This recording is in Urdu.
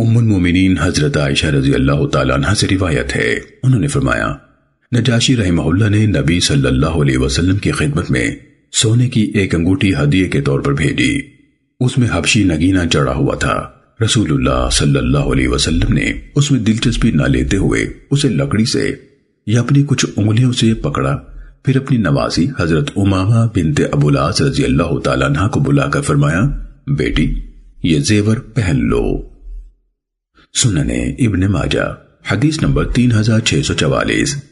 ام المومنین حضرت عائشہ رضی اللہ تعالیٰ عنہ سے روایت ہے۔ انہوں نے فرمایا، نجاشی رحمہ اللہ نے نبی صلی اللہ علیہ وسلم کی خدمت میں سونے کی ایک انگوٹی ہدیے کے طور پر بھیجی۔ اس میں حبشی نگینہ جڑا ہوا تھا۔ رسول اللہ صلی اللہ علیہ وسلم نے اس میں دلچسپی نہ لیتے ہوئے اسے لکڑی سے یا اپنی کچھ انگلیوں سے پکڑا۔ پھر اپنی نوازی حضرت امامہ بنت ابولاس رضی اللہ تعالیٰ عنہ کو بلا کر فرمایا، بیٹی، یہ زیور پہن لو۔ سننے ابن ماجہ حدیث نمبر تین ہزار چھ سو چوالیس۔